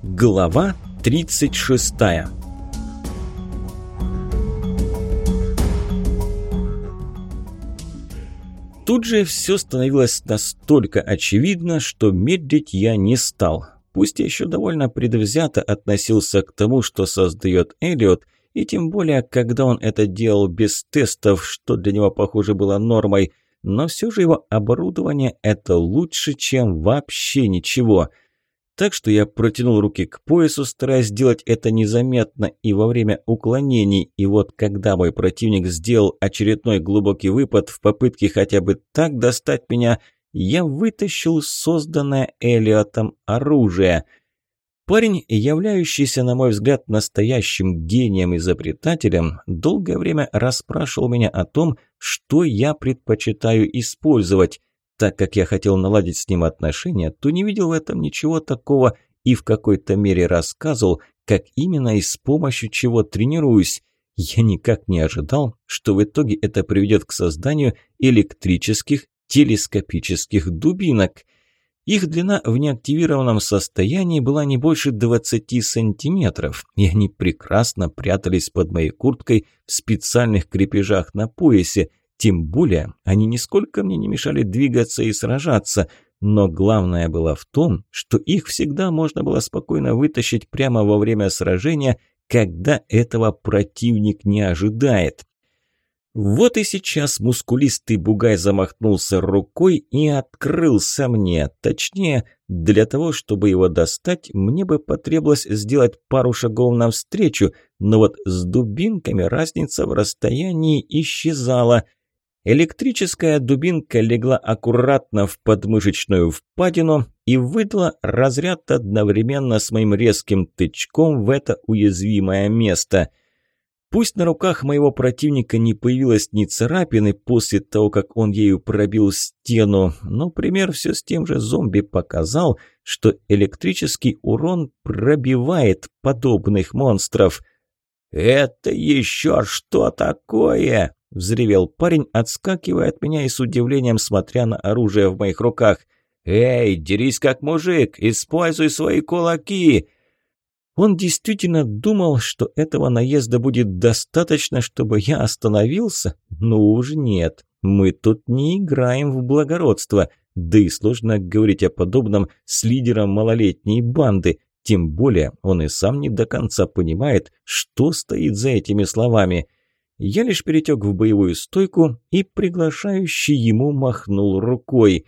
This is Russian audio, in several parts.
Глава 36 Тут же все становилось настолько очевидно, что медлить я не стал. Пусть я еще довольно предвзято относился к тому, что создает Эллиот, и тем более, когда он это делал без тестов, что для него, похоже, было нормой, но все же его оборудование – это лучше, чем вообще ничего – так что я протянул руки к поясу, стараясь сделать это незаметно и во время уклонений. И вот когда мой противник сделал очередной глубокий выпад в попытке хотя бы так достать меня, я вытащил созданное Элиотом оружие. Парень, являющийся, на мой взгляд, настоящим гением-изобретателем, долгое время расспрашивал меня о том, что я предпочитаю использовать. Так как я хотел наладить с ним отношения, то не видел в этом ничего такого и в какой-то мере рассказывал, как именно и с помощью чего тренируюсь. Я никак не ожидал, что в итоге это приведет к созданию электрических телескопических дубинок. Их длина в неактивированном состоянии была не больше 20 сантиметров, и они прекрасно прятались под моей курткой в специальных крепежах на поясе, тем более они нисколько мне не мешали двигаться и сражаться, но главное было в том, что их всегда можно было спокойно вытащить прямо во время сражения, когда этого противник не ожидает. Вот и сейчас мускулистый бугай замахнулся рукой и открылся мне. Точнее, для того, чтобы его достать, мне бы потребовалось сделать пару шагов навстречу, но вот с дубинками разница в расстоянии исчезала – Электрическая дубинка легла аккуратно в подмышечную впадину и выдала разряд одновременно с моим резким тычком в это уязвимое место. Пусть на руках моего противника не появилось ни царапины после того, как он ею пробил стену, но пример все с тем же зомби показал, что электрический урон пробивает подобных монстров. «Это еще что такое?» – взревел парень, отскакивая от меня и с удивлением смотря на оружие в моих руках. «Эй, дерись как мужик! Используй свои кулаки!» Он действительно думал, что этого наезда будет достаточно, чтобы я остановился? Ну уж нет, мы тут не играем в благородство, да и сложно говорить о подобном с лидером малолетней банды, тем более он и сам не до конца понимает, что стоит за этими словами. Я лишь перетек в боевую стойку и приглашающий ему махнул рукой.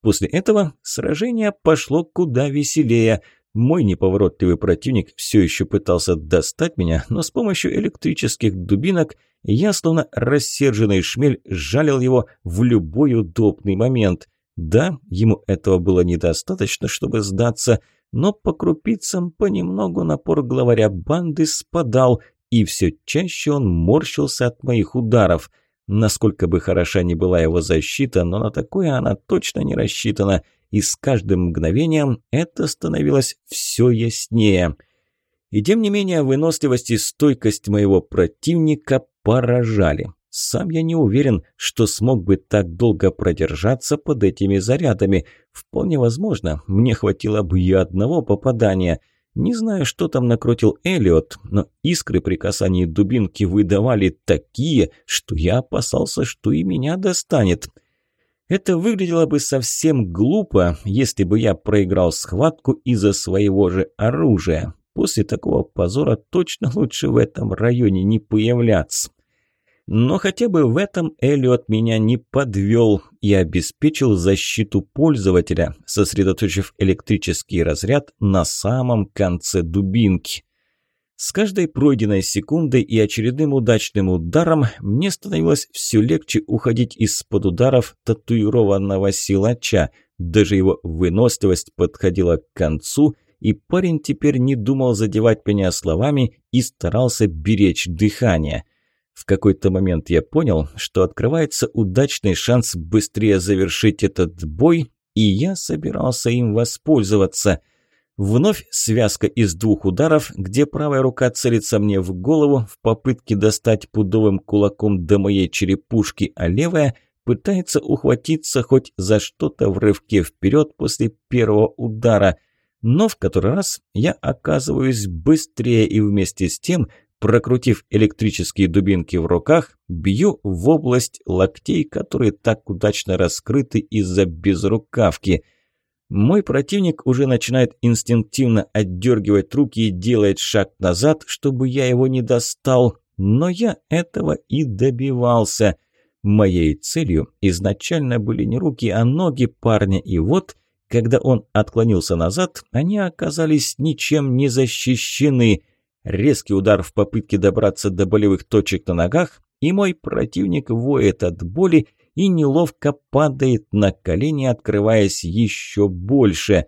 После этого сражение пошло куда веселее. Мой неповоротливый противник все еще пытался достать меня, но с помощью электрических дубинок я, словно рассерженный шмель, жалил его в любой удобный момент. Да, ему этого было недостаточно, чтобы сдаться, но по крупицам понемногу напор главаря банды спадал, и все чаще он морщился от моих ударов. Насколько бы хороша ни была его защита, но на такое она точно не рассчитана, и с каждым мгновением это становилось все яснее. И тем не менее выносливость и стойкость моего противника поражали. Сам я не уверен, что смог бы так долго продержаться под этими зарядами. Вполне возможно, мне хватило бы и одного попадания – не знаю, что там накрутил Элиот, но искры при касании дубинки выдавали такие, что я опасался, что и меня достанет. Это выглядело бы совсем глупо, если бы я проиграл схватку из-за своего же оружия. После такого позора точно лучше в этом районе не появляться. Но хотя бы в этом Эллиот меня не подвел и обеспечил защиту пользователя, сосредоточив электрический разряд на самом конце дубинки. С каждой пройденной секундой и очередным удачным ударом мне становилось все легче уходить из-под ударов татуированного силача. Даже его выносливость подходила к концу, и парень теперь не думал задевать меня словами и старался беречь дыхание – в какой-то момент я понял, что открывается удачный шанс быстрее завершить этот бой, и я собирался им воспользоваться. Вновь связка из двух ударов, где правая рука целится мне в голову в попытке достать пудовым кулаком до моей черепушки, а левая пытается ухватиться хоть за что-то в рывке вперед после первого удара. Но в который раз я оказываюсь быстрее и вместе с тем, прокрутив электрические дубинки в руках, бью в область локтей, которые так удачно раскрыты из-за безрукавки. Мой противник уже начинает инстинктивно отдергивать руки и делает шаг назад, чтобы я его не достал, но я этого и добивался. Моей целью изначально были не руки, а ноги парня, и вот – когда он отклонился назад, они оказались ничем не защищены. Резкий удар в попытке добраться до болевых точек на ногах, и мой противник воет от боли и неловко падает на колени, открываясь еще больше.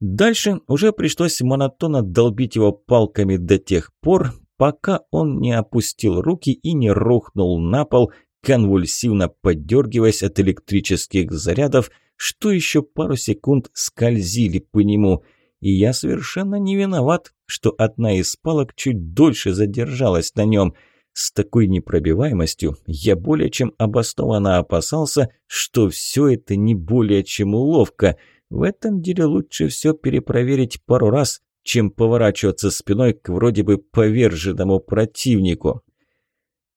Дальше уже пришлось монотонно долбить его палками до тех пор, пока он не опустил руки и не рухнул на пол, конвульсивно поддергиваясь от электрических зарядов, что еще пару секунд скользили по нему. И я совершенно не виноват, что одна из палок чуть дольше задержалась на нем. С такой непробиваемостью я более чем обоснованно опасался, что все это не более чем уловка. В этом деле лучше все перепроверить пару раз, чем поворачиваться спиной к вроде бы поверженному противнику.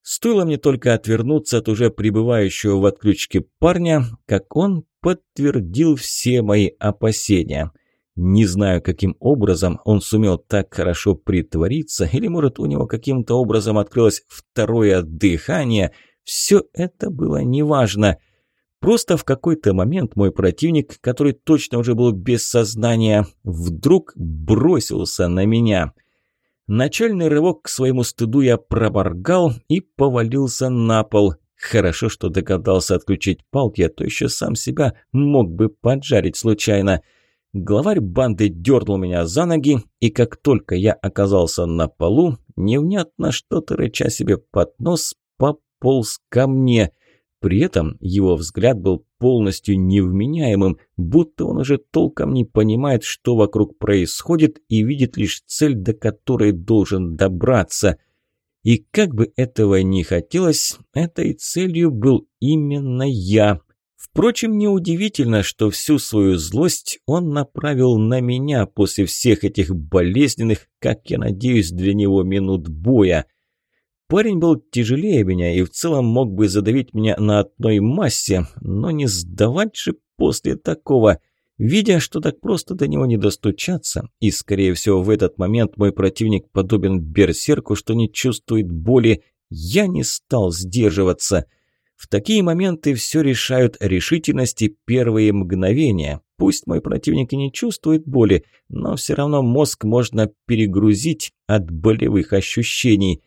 Стоило мне только отвернуться от уже пребывающего в отключке парня, как он подтвердил все мои опасения. Не знаю, каким образом он сумел так хорошо притвориться, или, может, у него каким-то образом открылось второе дыхание. Все это было неважно. Просто в какой-то момент мой противник, который точно уже был без сознания, вдруг бросился на меня. Начальный рывок к своему стыду я проморгал и повалился на пол. Хорошо, что догадался отключить палки, а то еще сам себя мог бы поджарить случайно. Главарь банды дернул меня за ноги, и как только я оказался на полу, невнятно что-то рыча себе под нос пополз ко мне. При этом его взгляд был полностью невменяемым, будто он уже толком не понимает, что вокруг происходит, и видит лишь цель, до которой должен добраться – и как бы этого ни хотелось, этой целью был именно я. Впрочем, неудивительно, что всю свою злость он направил на меня после всех этих болезненных, как я надеюсь, для него минут боя. Парень был тяжелее меня и в целом мог бы задавить меня на одной массе, но не сдавать же после такого – Видя, что так просто до него не достучаться, и, скорее всего, в этот момент мой противник подобен берсерку, что не чувствует боли, я не стал сдерживаться. В такие моменты все решают решительности первые мгновения. Пусть мой противник и не чувствует боли, но все равно мозг можно перегрузить от болевых ощущений.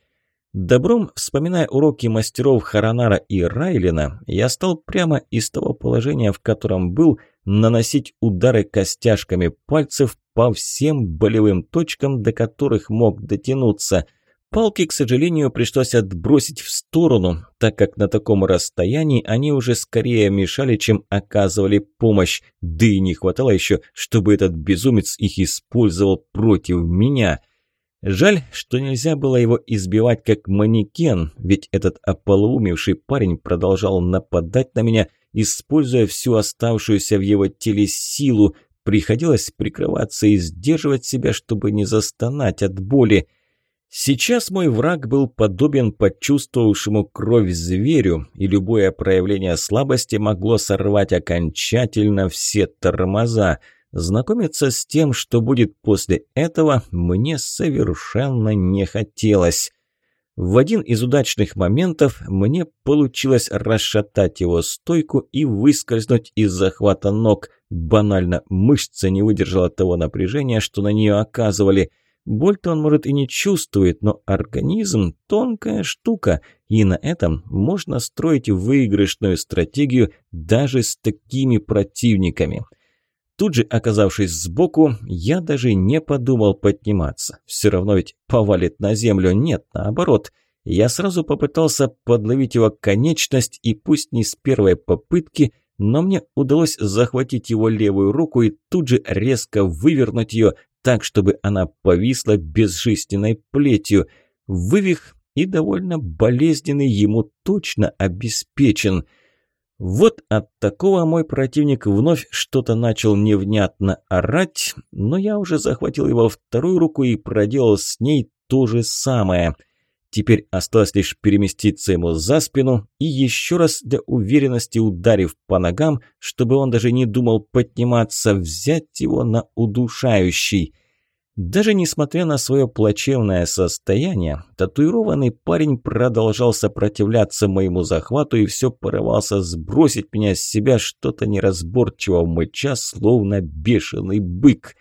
Добром, вспоминая уроки мастеров Харанара и Райлина, я стал прямо из того положения, в котором был – наносить удары костяшками пальцев по всем болевым точкам, до которых мог дотянуться. Палки, к сожалению, пришлось отбросить в сторону, так как на таком расстоянии они уже скорее мешали, чем оказывали помощь. Да и не хватало еще, чтобы этот безумец их использовал против меня. Жаль, что нельзя было его избивать как манекен, ведь этот ополоумевший парень продолжал нападать на меня, используя всю оставшуюся в его теле силу. Приходилось прикрываться и сдерживать себя, чтобы не застонать от боли. Сейчас мой враг был подобен почувствовавшему кровь зверю, и любое проявление слабости могло сорвать окончательно все тормоза. Знакомиться с тем, что будет после этого, мне совершенно не хотелось. В один из удачных моментов мне получилось расшатать его стойку и выскользнуть из захвата ног. Банально, мышца не выдержала того напряжения, что на нее оказывали. Боль-то он, может, и не чувствует, но организм – тонкая штука, и на этом можно строить выигрышную стратегию даже с такими противниками – Тут же, оказавшись сбоку, я даже не подумал подниматься. Все равно ведь повалит на землю. Нет, наоборот. Я сразу попытался подловить его конечность, и пусть не с первой попытки, но мне удалось захватить его левую руку и тут же резко вывернуть ее так, чтобы она повисла безжизненной плетью. Вывих и довольно болезненный ему точно обеспечен – Вот от такого мой противник вновь что-то начал невнятно орать, но я уже захватил его вторую руку и проделал с ней то же самое. Теперь осталось лишь переместиться ему за спину и еще раз для уверенности ударив по ногам, чтобы он даже не думал подниматься, взять его на удушающий – даже несмотря на свое плачевное состояние, татуированный парень продолжал сопротивляться моему захвату и все порывался сбросить меня с себя что-то неразборчиво мыча, словно бешеный бык.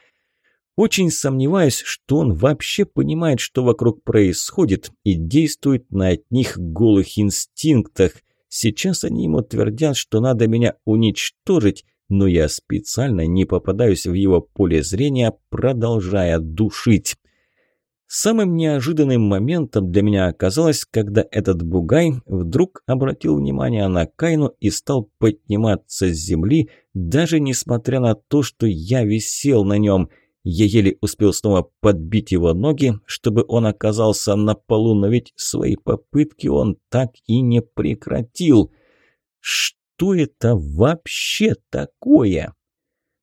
Очень сомневаюсь, что он вообще понимает, что вокруг происходит, и действует на одних голых инстинктах. Сейчас они ему твердят, что надо меня уничтожить, но я специально не попадаюсь в его поле зрения, продолжая душить. Самым неожиданным моментом для меня оказалось, когда этот бугай вдруг обратил внимание на Кайну и стал подниматься с земли, даже несмотря на то, что я висел на нем. Я еле успел снова подбить его ноги, чтобы он оказался на полу, но ведь свои попытки он так и не прекратил. Что? это вообще такое?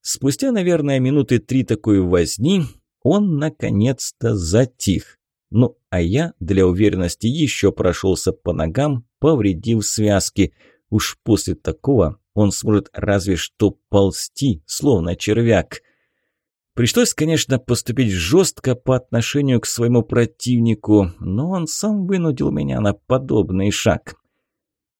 Спустя, наверное, минуты три такой возни, он наконец-то затих. Ну, а я для уверенности еще прошелся по ногам, повредив связки. Уж после такого он сможет разве что ползти, словно червяк. Пришлось, конечно, поступить жестко по отношению к своему противнику, но он сам вынудил меня на подобный шаг.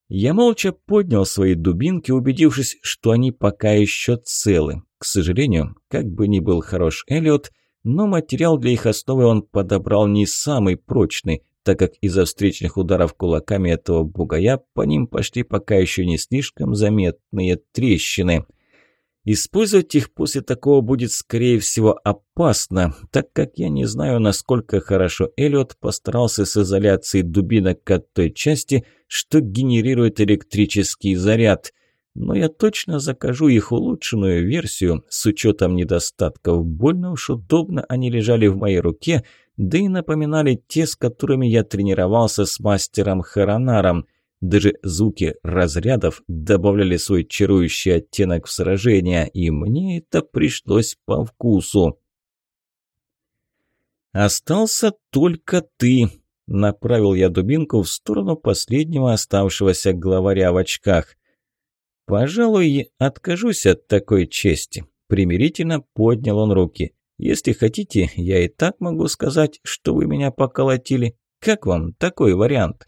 Я молча поднял свои дубинки, убедившись, что они пока еще целы. К сожалению, как бы ни был хорош Элliot, но материал для их основы он подобрал не самый прочный, так как из-за встречных ударов кулаками этого бугая по ним пошли пока еще не слишком заметные трещины. Использовать их после такого будет, скорее всего, опасно, так как я не знаю, насколько хорошо Эллиот постарался с изоляцией дубинок от той части, что генерирует электрический заряд. Но я точно закажу их улучшенную версию с учетом недостатков. Больно уж удобно они лежали в моей руке, да и напоминали те, с которыми я тренировался с мастером Харанаром. Даже звуки разрядов добавляли свой чарующий оттенок в сражение, и мне это пришлось по вкусу. «Остался только ты», – направил я дубинку в сторону последнего оставшегося главаря в очках. «Пожалуй, откажусь от такой чести», – примирительно поднял он руки. «Если хотите, я и так могу сказать, что вы меня поколотили. Как вам такой вариант?»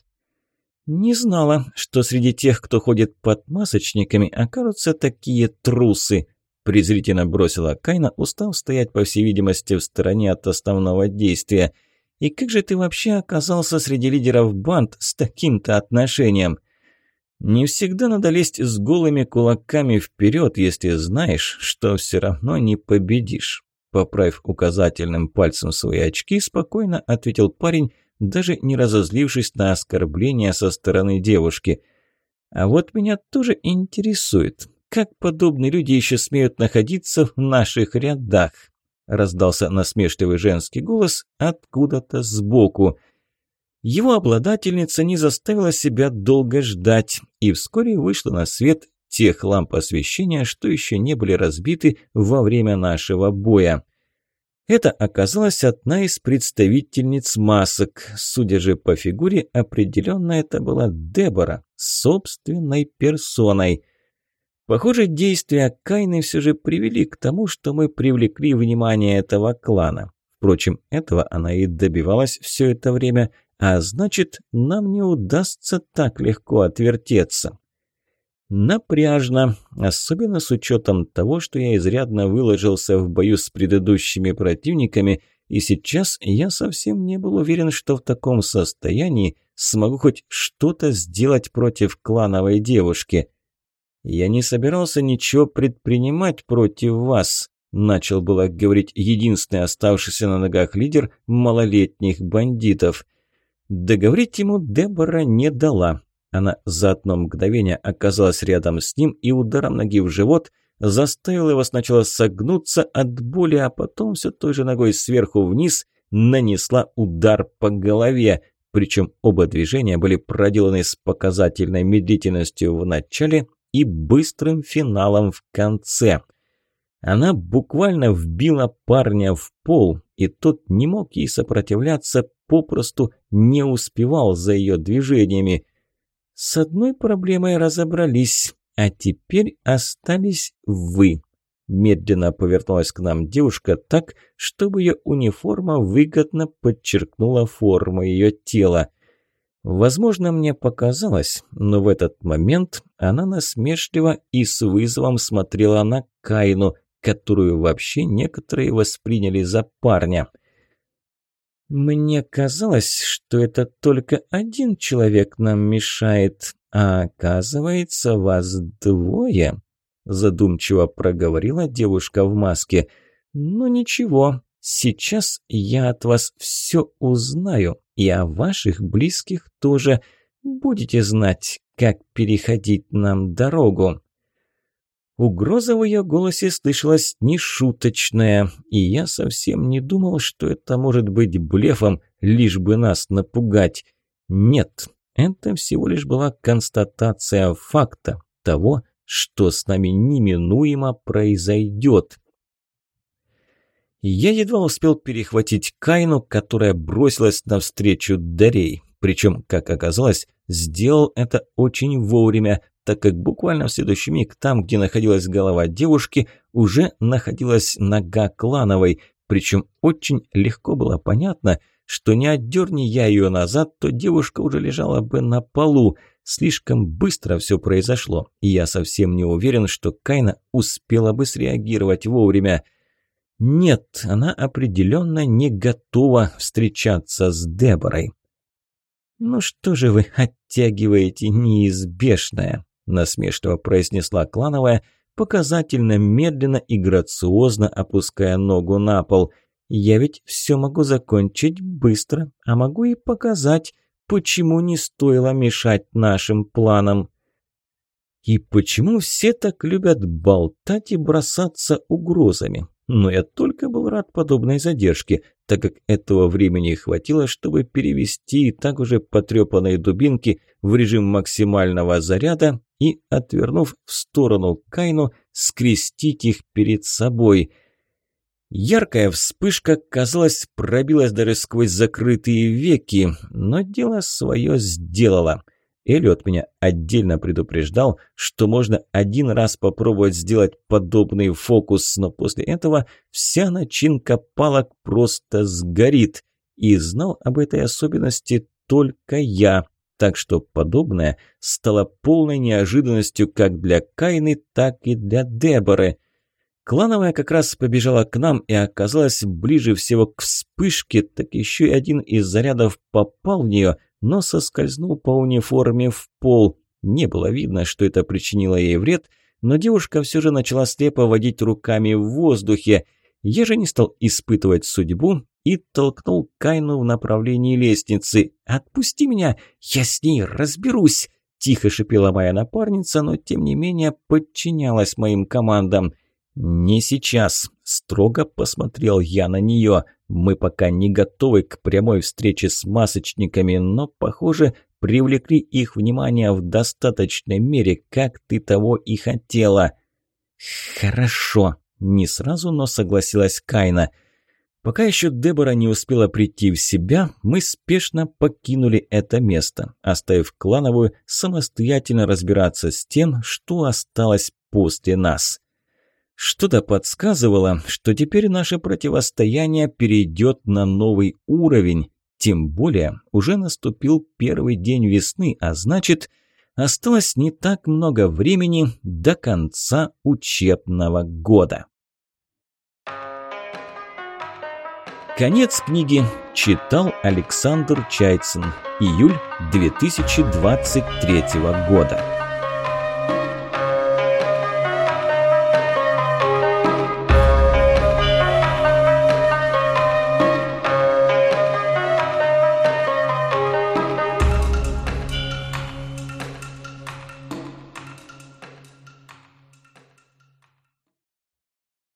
«Не знала, что среди тех, кто ходит под масочниками, окажутся такие трусы», презрительно бросила Кайна, устав стоять, по всей видимости, в стороне от основного действия. «И как же ты вообще оказался среди лидеров банд с таким-то отношением?» «Не всегда надо лезть с голыми кулаками вперед, если знаешь, что все равно не победишь». Поправив указательным пальцем свои очки, спокойно ответил парень, даже не разозлившись на оскорбление со стороны девушки. А вот меня тоже интересует, как подобные люди еще смеют находиться в наших рядах? Раздался насмешливый женский голос откуда-то сбоку. Его обладательница не заставила себя долго ждать и вскоре вышла на свет тех ламп освещения, что еще не были разбиты во время нашего боя. Это оказалась одна из представительниц масок. Судя же по фигуре, определенно это была Дебора, собственной персоной. Похоже, действия Кайны все же привели к тому, что мы привлекли внимание этого клана. Впрочем, этого она и добивалась все это время, а значит, нам не удастся так легко отвертеться. Напряжно, особенно с учетом того, что я изрядно выложился в бою с предыдущими противниками, и сейчас я совсем не был уверен, что в таком состоянии смогу хоть что-то сделать против клановой девушки. «Я не собирался ничего предпринимать против вас», – начал было говорить единственный оставшийся на ногах лидер малолетних бандитов. Договорить ему Дебора не дала. Она за одно мгновение оказалась рядом с ним и ударом ноги в живот заставила его сначала согнуться от боли, а потом все той же ногой сверху вниз нанесла удар по голове. Причем оба движения были проделаны с показательной медлительностью в начале и быстрым финалом в конце. Она буквально вбила парня в пол, и тот не мог ей сопротивляться, попросту не успевал за ее движениями. С одной проблемой разобрались, а теперь остались вы. Медленно повернулась к нам девушка так, чтобы ее униформа выгодно подчеркнула форму ее тела. Возможно, мне показалось, но в этот момент она насмешливо и с вызовом смотрела на Кайну, которую вообще некоторые восприняли за парня. «Мне казалось, что это только один человек нам мешает, а оказывается, вас двое», задумчиво проговорила девушка в маске. «Ну ничего, сейчас я от вас все узнаю, и о ваших близких тоже. Будете знать, как переходить нам дорогу». Угроза в ее голосе слышалась нешуточная, и я совсем не думал, что это может быть блефом, лишь бы нас напугать. Нет, это всего лишь была констатация факта того, что с нами неминуемо произойдет. Я едва успел перехватить Кайну, которая бросилась навстречу Дарей. Причем, как оказалось, сделал это очень вовремя, так как буквально в следующий миг там, где находилась голова девушки, уже находилась нога Клановой. Причем очень легко было понятно, что не отдерни я ее назад, то девушка уже лежала бы на полу. Слишком быстро все произошло, и я совсем не уверен, что Кайна успела бы среагировать вовремя. Нет, она определенно не готова встречаться с Деборой. «Ну что же вы оттягиваете неизбежное?» – насмешливо произнесла Клановая, показательно медленно и грациозно опуская ногу на пол. «Я ведь все могу закончить быстро, а могу и показать, почему не стоило мешать нашим планам. И почему все так любят болтать и бросаться угрозами? Но я только был рад подобной задержке, так как этого времени хватило, чтобы перевести так уже потрепанные дубинки в режим максимального заряда и, отвернув в сторону Кайну, скрестить их перед собой – Яркая вспышка, казалось, пробилась даже сквозь закрытые веки, но дело свое сделала. Эллиот меня отдельно предупреждал, что можно один раз попробовать сделать подобный фокус, но после этого вся начинка палок просто сгорит. И знал об этой особенности только я, так что подобное стало полной неожиданностью как для Кайны, так и для Деборы. Клановая как раз побежала к нам и оказалась ближе всего к вспышке, так еще и один из зарядов попал в нее, но соскользнул по униформе в пол. Не было видно, что это причинило ей вред, но девушка все же начала слепо водить руками в воздухе. Я же не стал испытывать судьбу и толкнул Кайну в направлении лестницы. «Отпусти меня, я с ней разберусь!» Тихо шипела моя напарница, но тем не менее подчинялась моим командам – «Не сейчас», – строго посмотрел я на нее. «Мы пока не готовы к прямой встрече с масочниками, но, похоже, привлекли их внимание в достаточной мере, как ты того и хотела». «Хорошо», – не сразу, но согласилась Кайна. Пока еще Дебора не успела прийти в себя, мы спешно покинули это место, оставив клановую самостоятельно разбираться с тем, что осталось после нас. Что-то подсказывало, что теперь наше противостояние перейдет на новый уровень. Тем более уже наступил первый день весны, а значит, осталось не так много времени до конца учебного года. Конец книги читал Александр Чайцин. Июль 2023 года.